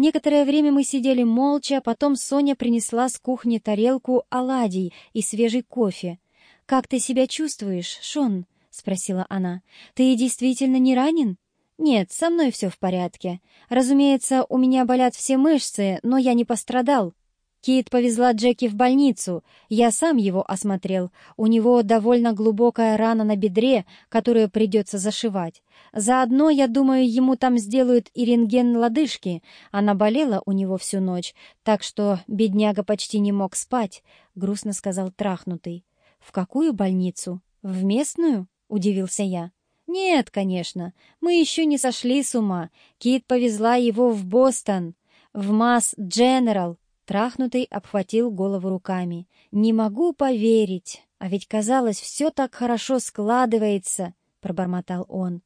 Некоторое время мы сидели молча, а потом Соня принесла с кухни тарелку оладий и свежий кофе. «Как ты себя чувствуешь, Шон?» — спросила она. «Ты действительно не ранен?» «Нет, со мной все в порядке. Разумеется, у меня болят все мышцы, но я не пострадал. Кит повезла Джеки в больницу. Я сам его осмотрел. У него довольно глубокая рана на бедре, которую придется зашивать. Заодно, я думаю, ему там сделают и рентген лодыжки. Она болела у него всю ночь, так что бедняга почти не мог спать, — грустно сказал трахнутый. «В какую больницу? В местную?» — удивился я. «Нет, конечно. Мы еще не сошли с ума. Кит повезла его в Бостон, в Масс Дженерал, Трахнутый обхватил голову руками. «Не могу поверить! А ведь, казалось, все так хорошо складывается!» — пробормотал он.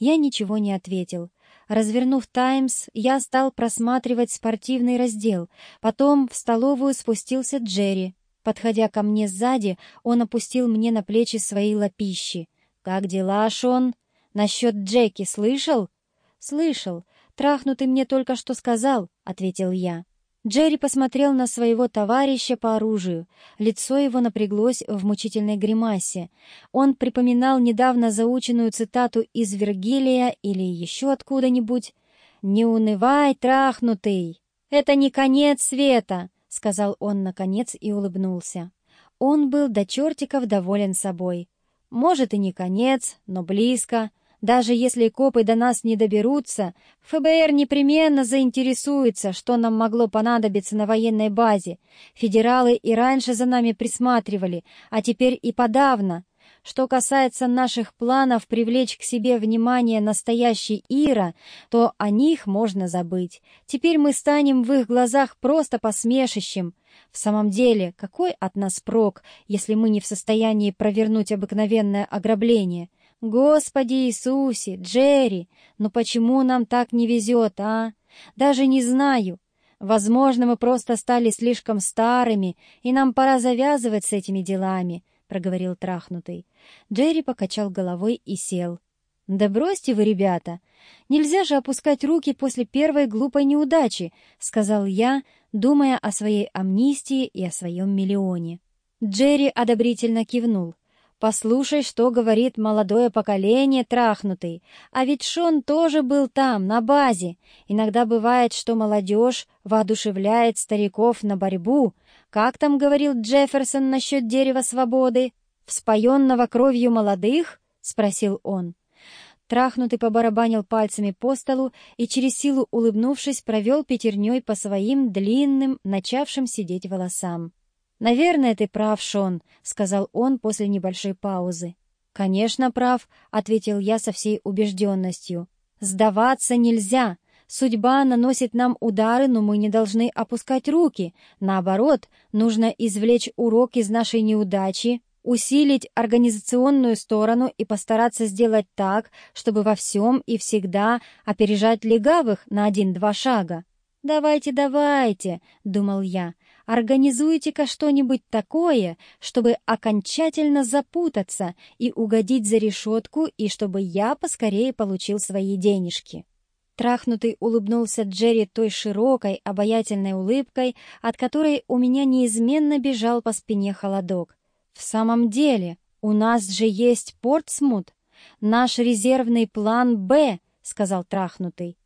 Я ничего не ответил. Развернув «Таймс», я стал просматривать спортивный раздел. Потом в столовую спустился Джерри. Подходя ко мне сзади, он опустил мне на плечи свои лапищи. «Как дела, Шон? Насчет Джеки слышал?» «Слышал. Трахнутый мне только что сказал», — ответил я. Джерри посмотрел на своего товарища по оружию. Лицо его напряглось в мучительной гримасе. Он припоминал недавно заученную цитату из Вергилия или еще откуда-нибудь. «Не унывай, трахнутый! Это не конец света!» — сказал он наконец и улыбнулся. Он был до чертиков доволен собой. «Может, и не конец, но близко. Даже если копы до нас не доберутся, ФБР непременно заинтересуется, что нам могло понадобиться на военной базе. Федералы и раньше за нами присматривали, а теперь и подавно. Что касается наших планов привлечь к себе внимание настоящей Ира, то о них можно забыть. Теперь мы станем в их глазах просто посмешищем. В самом деле, какой от нас прок, если мы не в состоянии провернуть обыкновенное ограбление? Господи Иисусе, Джерри, ну почему нам так не везет, а? Даже не знаю. Возможно, мы просто стали слишком старыми, и нам пора завязывать с этими делами, — проговорил трахнутый. Джерри покачал головой и сел. «Да бросьте вы, ребята! Нельзя же опускать руки после первой глупой неудачи», — сказал я, думая о своей амнистии и о своем миллионе. Джерри одобрительно кивнул. Послушай, что говорит молодое поколение трахнутый. А ведь Шон тоже был там, на базе. Иногда бывает, что молодежь воодушевляет стариков на борьбу. Как там говорил Джефферсон насчет дерева свободы? «Вспоенного кровью молодых?» — спросил он. Трахнутый побарабанил пальцами по столу и, через силу улыбнувшись, провел пятерней по своим длинным, начавшим сидеть волосам. «Наверное, ты прав, Шон», — сказал он после небольшой паузы. «Конечно, прав», — ответил я со всей убежденностью. «Сдаваться нельзя. Судьба наносит нам удары, но мы не должны опускать руки. Наоборот, нужно извлечь урок из нашей неудачи, усилить организационную сторону и постараться сделать так, чтобы во всем и всегда опережать легавых на один-два шага. «Давайте, давайте», — думал я, Организуйте-ка что-нибудь такое, чтобы окончательно запутаться и угодить за решетку, и чтобы я поскорее получил свои денежки. Трахнутый улыбнулся Джерри той широкой, обаятельной улыбкой, от которой у меня неизменно бежал по спине холодок. «В самом деле, у нас же есть Портсмут, наш резервный план «Б», — сказал Трахнутый.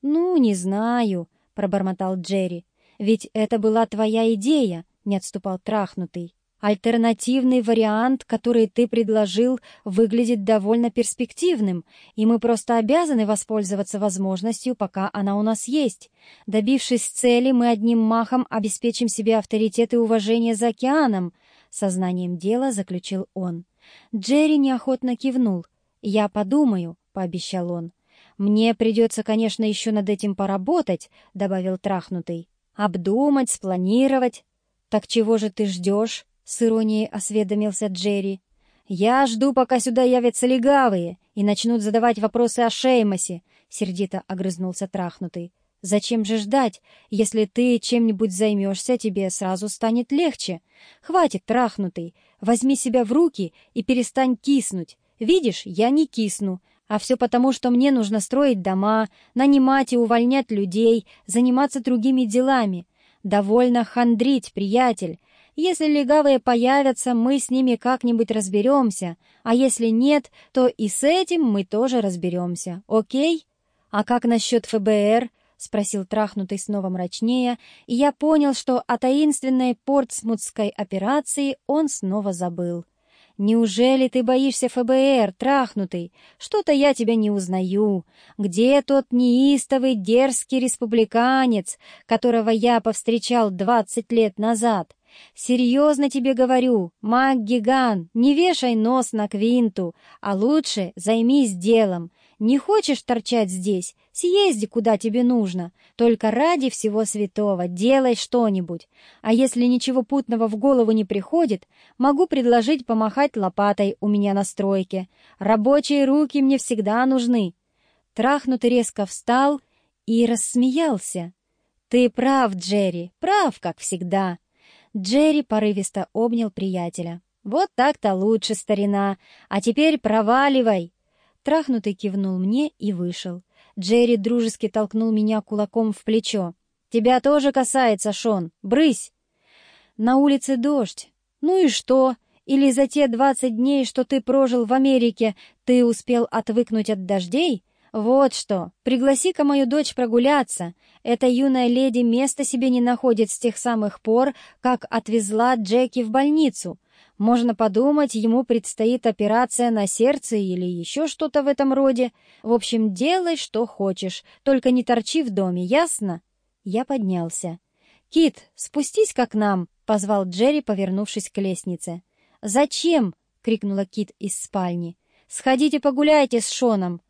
«Ну, не знаю», — пробормотал Джерри. Ведь это была твоя идея, не отступал трахнутый. Альтернативный вариант, который ты предложил, выглядит довольно перспективным, и мы просто обязаны воспользоваться возможностью, пока она у нас есть. Добившись цели, мы одним махом обеспечим себе авторитет и уважение за океаном, сознанием дела заключил он. Джерри неохотно кивнул. «Я подумаю», — пообещал он. «Мне придется, конечно, еще над этим поработать», — добавил трахнутый. Обдумать, спланировать. Так чего же ты ждешь? С иронией осведомился Джерри. Я жду, пока сюда явятся легавые и начнут задавать вопросы о Шеймосе, сердито огрызнулся трахнутый. Зачем же ждать? Если ты чем-нибудь займешься, тебе сразу станет легче. Хватит, трахнутый. Возьми себя в руки и перестань киснуть. Видишь, я не кисну, А все потому, что мне нужно строить дома, нанимать и увольнять людей, заниматься другими делами. Довольно хандрить, приятель. Если легавые появятся, мы с ними как-нибудь разберемся, а если нет, то и с этим мы тоже разберемся, окей? А как насчет ФБР? — спросил трахнутый снова мрачнее, и я понял, что о таинственной портсмутской операции он снова забыл. «Неужели ты боишься ФБР, трахнутый? Что-то я тебя не узнаю. Где тот неистовый дерзкий республиканец, которого я повстречал двадцать лет назад? Серьезно тебе говорю, маг-гиган, не вешай нос на квинту, а лучше займись делом. Не хочешь торчать здесь? Съезди, куда тебе нужно. Только ради всего святого делай что-нибудь. А если ничего путного в голову не приходит, могу предложить помахать лопатой у меня на стройке. Рабочие руки мне всегда нужны. Трахнутый резко встал и рассмеялся. «Ты прав, Джерри, прав, как всегда». Джерри порывисто обнял приятеля. «Вот так-то лучше, старина. А теперь проваливай!» Трахнутый кивнул мне и вышел. Джерри дружески толкнул меня кулаком в плечо. «Тебя тоже касается, Шон. Брысь!» «На улице дождь. Ну и что? Или за те двадцать дней, что ты прожил в Америке, ты успел отвыкнуть от дождей? Вот что, пригласи-ка мою дочь прогуляться. Эта юная леди места себе не находит с тех самых пор, как отвезла Джеки в больницу. Можно подумать, ему предстоит операция на сердце или еще что-то в этом роде. В общем, делай, что хочешь, только не торчи в доме, ясно?» Я поднялся. «Кит, спустись-ка к нам!» — позвал Джерри, повернувшись к лестнице. «Зачем?» — крикнула Кит из спальни. «Сходите погуляйте с Шоном!»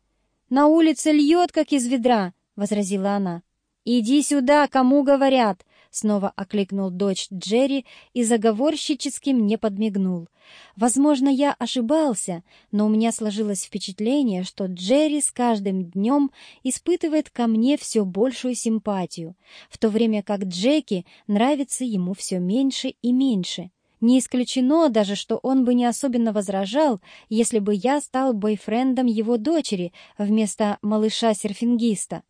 «На улице льет, как из ведра!» — возразила она. «Иди сюда, кому говорят!» Снова окликнул дочь Джерри и заговорщически мне подмигнул. Возможно, я ошибался, но у меня сложилось впечатление, что Джерри с каждым днем испытывает ко мне все большую симпатию, в то время как Джеки нравится ему все меньше и меньше. Не исключено даже, что он бы не особенно возражал, если бы я стал бойфрендом его дочери вместо малыша-серфингиста.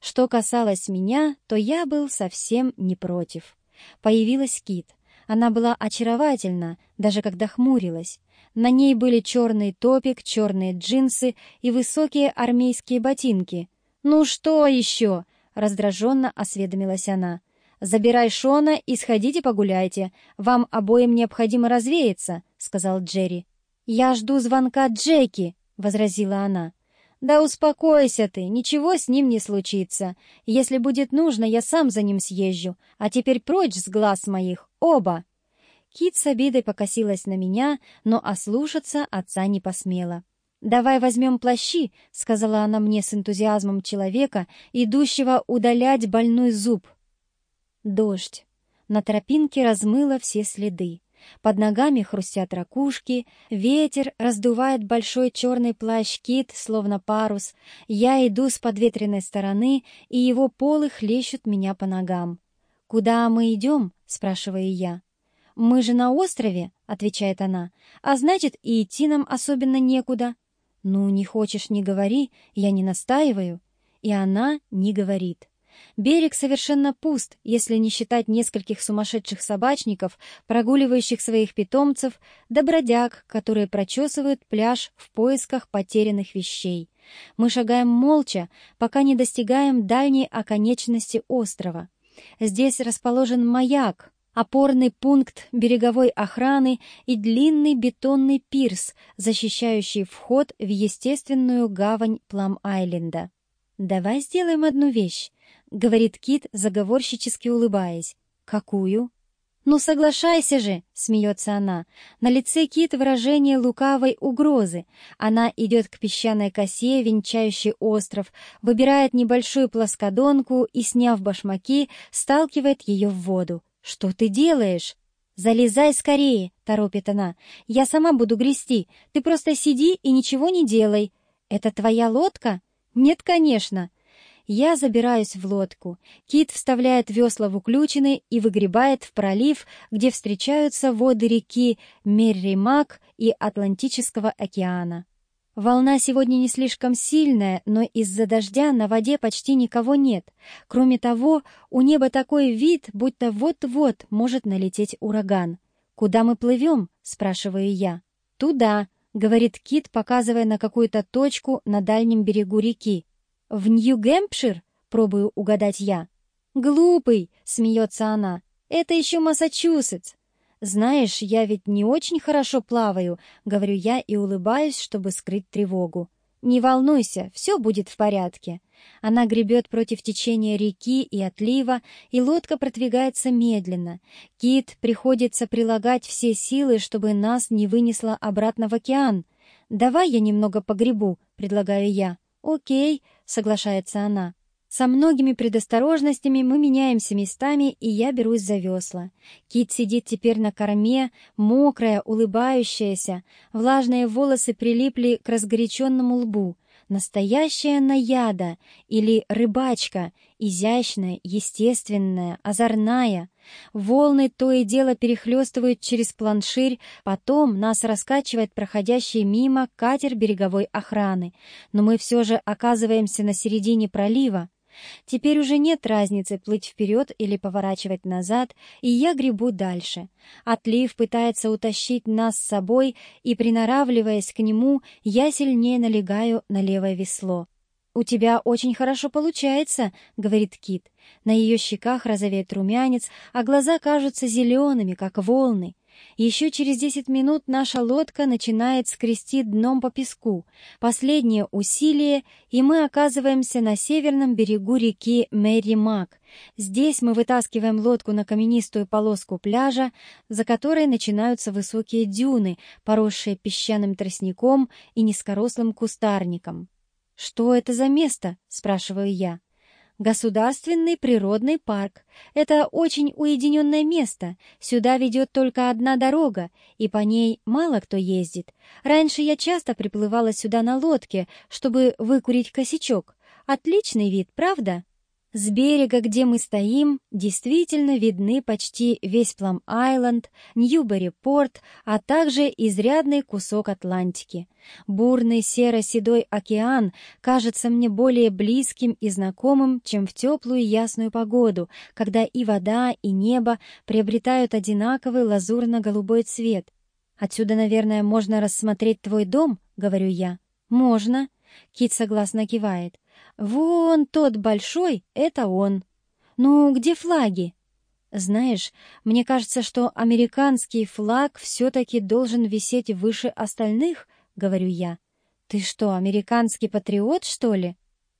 Что касалось меня, то я был совсем не против. Появилась Кит. Она была очаровательна, даже когда хмурилась. На ней были черный топик, черные джинсы и высокие армейские ботинки. «Ну что еще?» — раздраженно осведомилась она. «Забирай Шона и сходите погуляйте. Вам обоим необходимо развеяться», — сказал Джерри. «Я жду звонка Джеки», — возразила она. «Да успокойся ты, ничего с ним не случится. Если будет нужно, я сам за ним съезжу. А теперь прочь с глаз моих, оба!» Кит с обидой покосилась на меня, но ослушаться отца не посмела. «Давай возьмем плащи», — сказала она мне с энтузиазмом человека, идущего удалять больной зуб. Дождь. На тропинке размыло все следы. Под ногами хрустят ракушки, ветер раздувает большой черный плащ-кит, словно парус. Я иду с подветренной стороны, и его полы хлещут меня по ногам. «Куда мы идем?» — спрашиваю я. «Мы же на острове», — отвечает она, «а значит, и идти нам особенно некуда». «Ну, не хочешь — не говори, я не настаиваю». И она не говорит. Берег совершенно пуст, если не считать нескольких сумасшедших собачников, прогуливающих своих питомцев, да бродяг, которые прочесывают пляж в поисках потерянных вещей. Мы шагаем молча, пока не достигаем дальней оконечности острова. Здесь расположен маяк, опорный пункт береговой охраны и длинный бетонный пирс, защищающий вход в естественную гавань Плам-Айленда. «Давай сделаем одну вещь», — говорит Кит, заговорщически улыбаясь. «Какую?» «Ну соглашайся же!» — смеется она. На лице Кит выражение лукавой угрозы. Она идет к песчаной косе, венчающей остров, выбирает небольшую плоскодонку и, сняв башмаки, сталкивает ее в воду. «Что ты делаешь?» «Залезай скорее!» — торопит она. «Я сама буду грести. Ты просто сиди и ничего не делай. Это твоя лодка?» «Нет, конечно!» Я забираюсь в лодку. Кит вставляет весла в уключины и выгребает в пролив, где встречаются воды реки Мерримак и Атлантического океана. Волна сегодня не слишком сильная, но из-за дождя на воде почти никого нет. Кроме того, у неба такой вид, будто вот-вот может налететь ураган. «Куда мы плывем?» — спрашиваю я. «Туда», — говорит Кит, показывая на какую-то точку на дальнем берегу реки. «В Нью-Гэмпшир?» — пробую угадать я. «Глупый!» — смеется она. «Это еще Массачусетс!» «Знаешь, я ведь не очень хорошо плаваю», — говорю я и улыбаюсь, чтобы скрыть тревогу. «Не волнуйся, все будет в порядке». Она гребет против течения реки и отлива, и лодка продвигается медленно. Кит приходится прилагать все силы, чтобы нас не вынесло обратно в океан. «Давай я немного погребу», — предлагаю я. «Окей», — соглашается она. Со многими предосторожностями мы меняемся местами, и я берусь за весла. Кит сидит теперь на корме, мокрая, улыбающаяся. Влажные волосы прилипли к разгоряченному лбу. Настоящая наяда или рыбачка, изящная, естественная, озорная. Волны то и дело перехлестывают через планширь, потом нас раскачивает проходящий мимо катер береговой охраны. Но мы все же оказываемся на середине пролива. Теперь уже нет разницы плыть вперед или поворачивать назад, и я гребу дальше. Отлив пытается утащить нас с собой, и, приноравливаясь к нему, я сильнее налегаю на левое весло. «У тебя очень хорошо получается», — говорит Кит. На ее щеках розовеет румянец, а глаза кажутся зелеными, как волны. Еще через десять минут наша лодка начинает скрести дном по песку. Последнее усилие, и мы оказываемся на северном берегу реки Мэри-Мак. Здесь мы вытаскиваем лодку на каменистую полоску пляжа, за которой начинаются высокие дюны, поросшие песчаным тростником и низкорослым кустарником. «Что это за место?» — спрашиваю я. Государственный природный парк. Это очень уединенное место. Сюда ведет только одна дорога, и по ней мало кто ездит. Раньше я часто приплывала сюда на лодке, чтобы выкурить косячок. Отличный вид, правда? С берега, где мы стоим, действительно видны почти весь Плам-Айленд, Ньюбери-Порт, а также изрядный кусок Атлантики. Бурный серо-седой океан кажется мне более близким и знакомым, чем в теплую ясную погоду, когда и вода, и небо приобретают одинаковый лазурно-голубой цвет. «Отсюда, наверное, можно рассмотреть твой дом?» — говорю я. «Можно», — Кит согласно кивает. «Вон тот большой — это он. Ну, где флаги?» «Знаешь, мне кажется, что американский флаг все-таки должен висеть выше остальных», — говорю я. «Ты что, американский патриот, что ли?»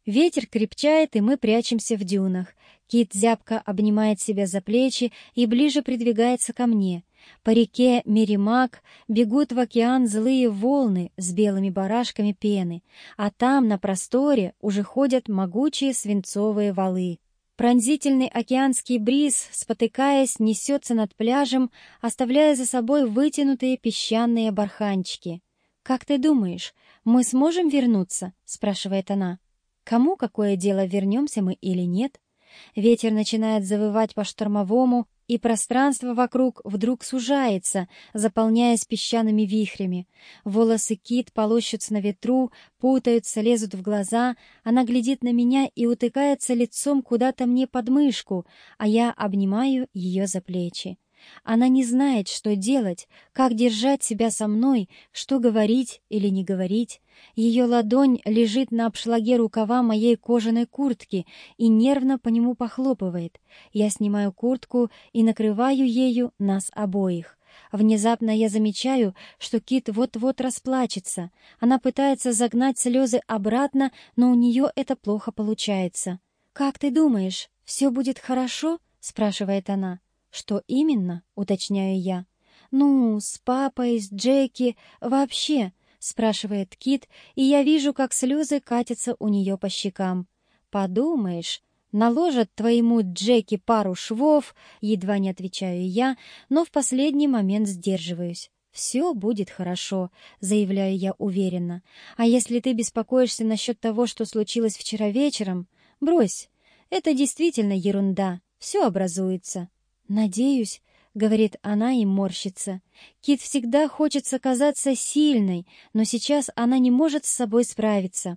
Ветер крепчает, и мы прячемся в дюнах. Кит зябко обнимает себя за плечи и ближе придвигается ко мне. По реке Меримак бегут в океан злые волны с белыми барашками пены, а там, на просторе, уже ходят могучие свинцовые валы. Пронзительный океанский бриз, спотыкаясь, несется над пляжем, оставляя за собой вытянутые песчаные барханчики. «Как ты думаешь, мы сможем вернуться?» — спрашивает она. «Кому какое дело, вернемся мы или нет?» Ветер начинает завывать по-штормовому, и пространство вокруг вдруг сужается, заполняясь песчаными вихрями. Волосы кит полощутся на ветру, путаются, лезут в глаза. Она глядит на меня и утыкается лицом куда-то мне под мышку, а я обнимаю ее за плечи. Она не знает, что делать, как держать себя со мной, что говорить или не говорить. Ее ладонь лежит на обшлаге рукава моей кожаной куртки и нервно по нему похлопывает. Я снимаю куртку и накрываю ею нас обоих. Внезапно я замечаю, что Кит вот-вот расплачется. Она пытается загнать слезы обратно, но у нее это плохо получается. «Как ты думаешь, все будет хорошо?» — спрашивает она. «Что именно?» — уточняю я. «Ну, с папой, с Джеки, вообще», — спрашивает Кит, и я вижу, как слезы катятся у нее по щекам. «Подумаешь, наложат твоему Джеки пару швов», — едва не отвечаю я, но в последний момент сдерживаюсь. «Все будет хорошо», — заявляю я уверенно. «А если ты беспокоишься насчет того, что случилось вчера вечером, брось. Это действительно ерунда. Все образуется». «Надеюсь», — говорит она и морщится. Кит всегда хочется казаться сильной, но сейчас она не может с собой справиться.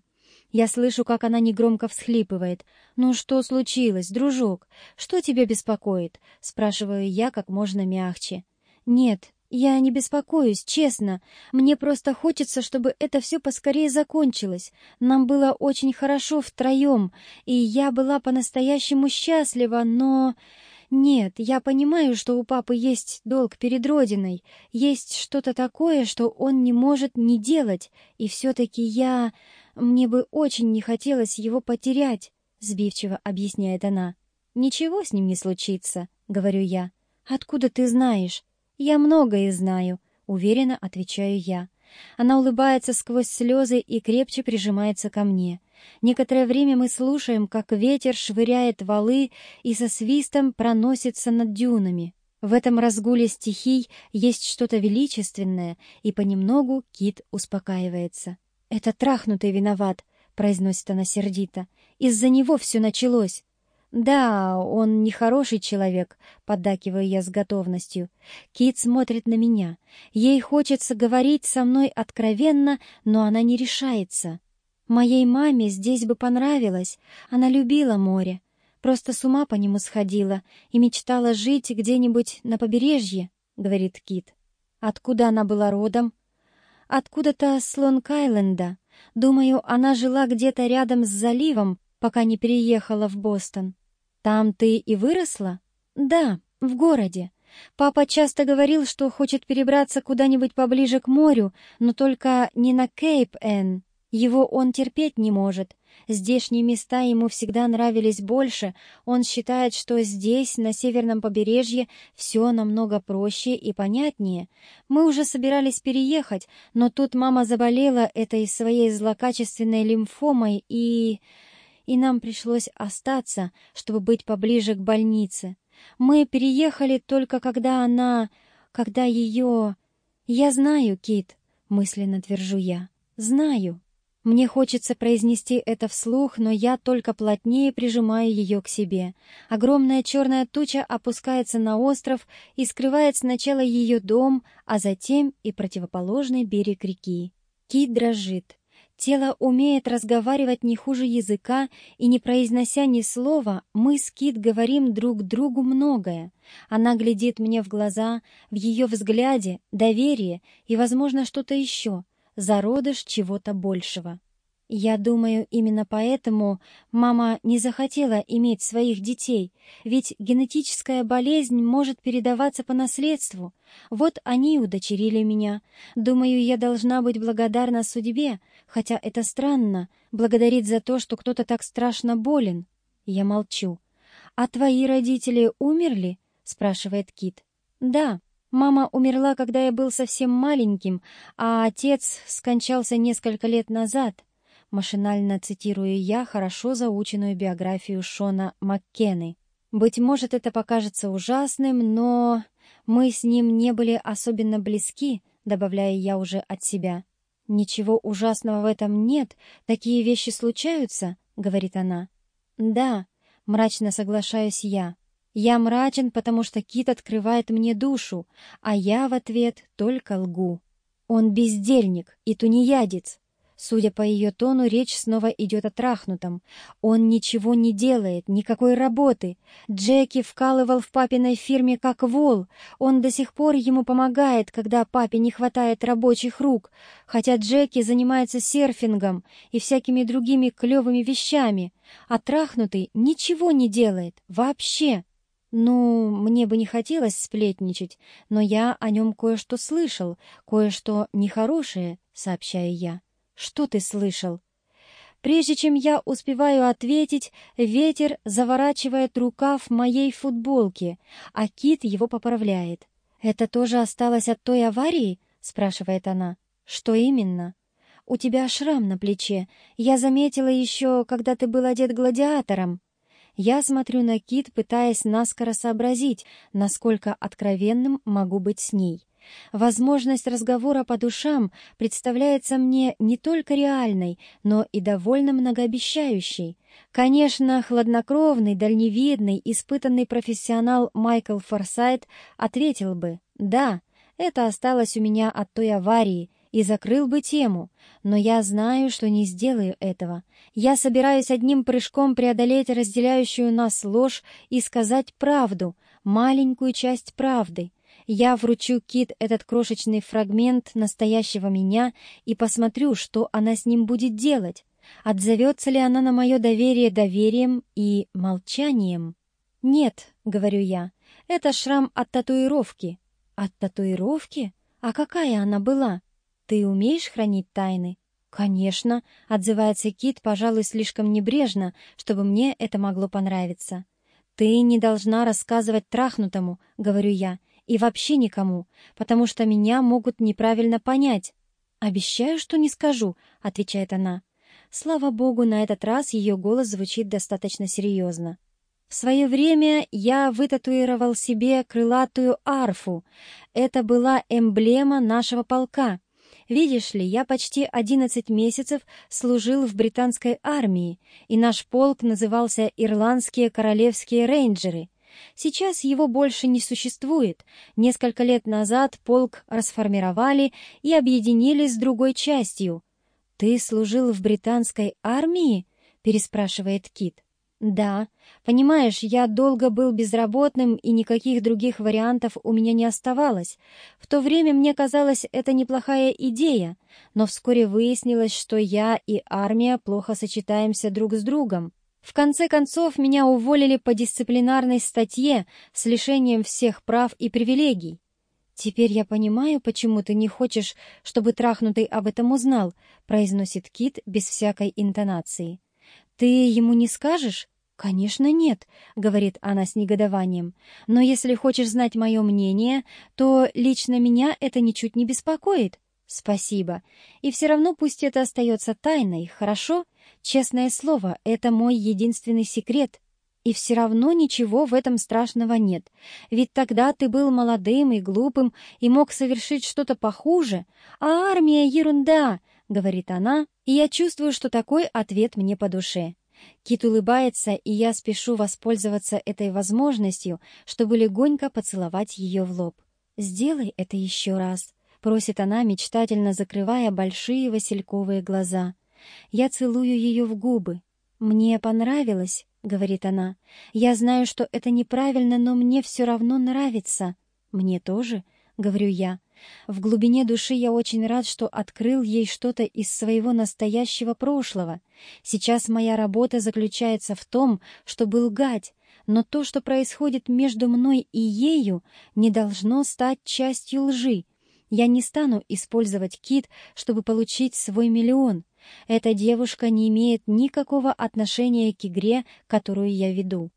Я слышу, как она негромко всхлипывает. «Ну что случилось, дружок? Что тебя беспокоит?» — спрашиваю я как можно мягче. «Нет, я не беспокоюсь, честно. Мне просто хочется, чтобы это все поскорее закончилось. Нам было очень хорошо втроем, и я была по-настоящему счастлива, но... Нет, я понимаю, что у папы есть долг перед Родиной, есть что-то такое, что он не может не делать, и все-таки я... Мне бы очень не хотелось его потерять, — сбивчиво объясняет она. «Ничего с ним не случится», — говорю я. «Откуда ты знаешь?» «Я многое знаю», — уверенно отвечаю я. Она улыбается сквозь слезы и крепче прижимается ко мне. Некоторое время мы слушаем, как ветер швыряет валы и со свистом проносится над дюнами. В этом разгуле стихий есть что-то величественное, и понемногу Кит успокаивается. «Это трахнутый виноват», — произносит она сердито. «Из-за него все началось». «Да, он нехороший человек», — поддакиваю я с готовностью. Кит смотрит на меня. Ей хочется говорить со мной откровенно, но она не решается. Моей маме здесь бы понравилось. Она любила море. Просто с ума по нему сходила и мечтала жить где-нибудь на побережье, — говорит Кит. Откуда она была родом? Откуда-то с Лонг-Айленда. Думаю, она жила где-то рядом с заливом, пока не переехала в Бостон. «Там ты и выросла?» «Да, в городе. Папа часто говорил, что хочет перебраться куда-нибудь поближе к морю, но только не на Кейп-Энн. Его он терпеть не может. Здешние места ему всегда нравились больше. Он считает, что здесь, на северном побережье, все намного проще и понятнее. Мы уже собирались переехать, но тут мама заболела этой своей злокачественной лимфомой и и нам пришлось остаться, чтобы быть поближе к больнице. Мы переехали только когда она... когда ее... Я знаю, Кит, мысленно твержу я. Знаю. Мне хочется произнести это вслух, но я только плотнее прижимаю ее к себе. Огромная черная туча опускается на остров и скрывает сначала ее дом, а затем и противоположный берег реки. Кит дрожит. Тело умеет разговаривать не хуже языка, и, не произнося ни слова, мы с Кит говорим друг другу многое. Она глядит мне в глаза, в ее взгляде доверие и, возможно, что-то еще, зародыш чего-то большего. Я думаю, именно поэтому мама не захотела иметь своих детей, ведь генетическая болезнь может передаваться по наследству. Вот они удочерили меня. Думаю, я должна быть благодарна судьбе, хотя это странно, благодарить за то, что кто-то так страшно болен. Я молчу. «А твои родители умерли?» — спрашивает Кит. «Да». Мама умерла, когда я был совсем маленьким, а отец скончался несколько лет назад. Машинально цитирую я хорошо заученную биографию Шона Маккены. Быть может, это покажется ужасным, но мы с ним не были особенно близки, добавляя я уже от себя. «Ничего ужасного в этом нет, такие вещи случаются», — говорит она. «Да», — мрачно соглашаюсь я. «Я мрачен, потому что Кит открывает мне душу, а я в ответ только лгу. Он бездельник и тунеядец, Судя по ее тону, речь снова идет о трахнутом. Он ничего не делает, никакой работы. Джеки вкалывал в папиной фирме как вол. Он до сих пор ему помогает, когда папе не хватает рабочих рук, хотя Джеки занимается серфингом и всякими другими клевыми вещами. А трахнутый ничего не делает, вообще. Ну, мне бы не хотелось сплетничать, но я о нем кое-что слышал, кое-что нехорошее, сообщаю я. Что ты слышал?» Прежде чем я успеваю ответить, ветер заворачивает рукав моей футболки, а Кит его поправляет. «Это тоже осталось от той аварии?» — спрашивает она. «Что именно?» «У тебя шрам на плече. Я заметила еще, когда ты был одет гладиатором». Я смотрю на Кит, пытаясь наскоро сообразить, насколько откровенным могу быть с ней. Возможность разговора по душам представляется мне не только реальной, но и довольно многообещающей. Конечно, хладнокровный, дальневидный, испытанный профессионал Майкл Форсайт ответил бы «Да, это осталось у меня от той аварии», и закрыл бы тему, но я знаю, что не сделаю этого. Я собираюсь одним прыжком преодолеть разделяющую нас ложь и сказать правду, маленькую часть правды. Я вручу Кит этот крошечный фрагмент настоящего меня и посмотрю, что она с ним будет делать. Отзовется ли она на мое доверие доверием и молчанием? «Нет», — говорю я, — «это шрам от татуировки». «От татуировки? А какая она была?» «Ты умеешь хранить тайны?» «Конечно», — отзывается Кит, пожалуй, слишком небрежно, чтобы мне это могло понравиться. «Ты не должна рассказывать трахнутому», — говорю я, — «и вообще никому, потому что меня могут неправильно понять». «Обещаю, что не скажу», — отвечает она. Слава богу, на этот раз ее голос звучит достаточно серьезно. В свое время я вытатуировал себе крылатую арфу. Это была эмблема нашего полка. Видишь ли, я почти 11 месяцев служил в британской армии, и наш полк назывался «Ирландские королевские рейнджеры». Сейчас его больше не существует. Несколько лет назад полк расформировали и объединили с другой частью. «Ты служил в британской армии?» — переспрашивает Кит. «Да. Понимаешь, я долго был безработным, и никаких других вариантов у меня не оставалось. В то время мне казалось, это неплохая идея, но вскоре выяснилось, что я и армия плохо сочетаемся друг с другом. В конце концов, меня уволили по дисциплинарной статье с лишением всех прав и привилегий. «Теперь я понимаю, почему ты не хочешь, чтобы трахнутый об этом узнал», произносит Кит без всякой интонации. «Ты ему не скажешь?» «Конечно нет», — говорит она с негодованием. «Но если хочешь знать мое мнение, то лично меня это ничуть не беспокоит». «Спасибо. И все равно пусть это остается тайной, хорошо? Честное слово, это мой единственный секрет. И все равно ничего в этом страшного нет. Ведь тогда ты был молодым и глупым и мог совершить что-то похуже. А армия — ерунда», — говорит она, и я чувствую, что такой ответ мне по душе. Кит улыбается, и я спешу воспользоваться этой возможностью, чтобы легонько поцеловать ее в лоб. «Сделай это еще раз», — просит она, мечтательно закрывая большие васильковые глаза. Я целую ее в губы. «Мне понравилось», — говорит она. «Я знаю, что это неправильно, но мне все равно нравится». «Мне тоже», — говорю я. В глубине души я очень рад, что открыл ей что-то из своего настоящего прошлого. Сейчас моя работа заключается в том, чтобы лгать, но то, что происходит между мной и ею, не должно стать частью лжи. Я не стану использовать Кит, чтобы получить свой миллион. Эта девушка не имеет никакого отношения к игре, которую я веду.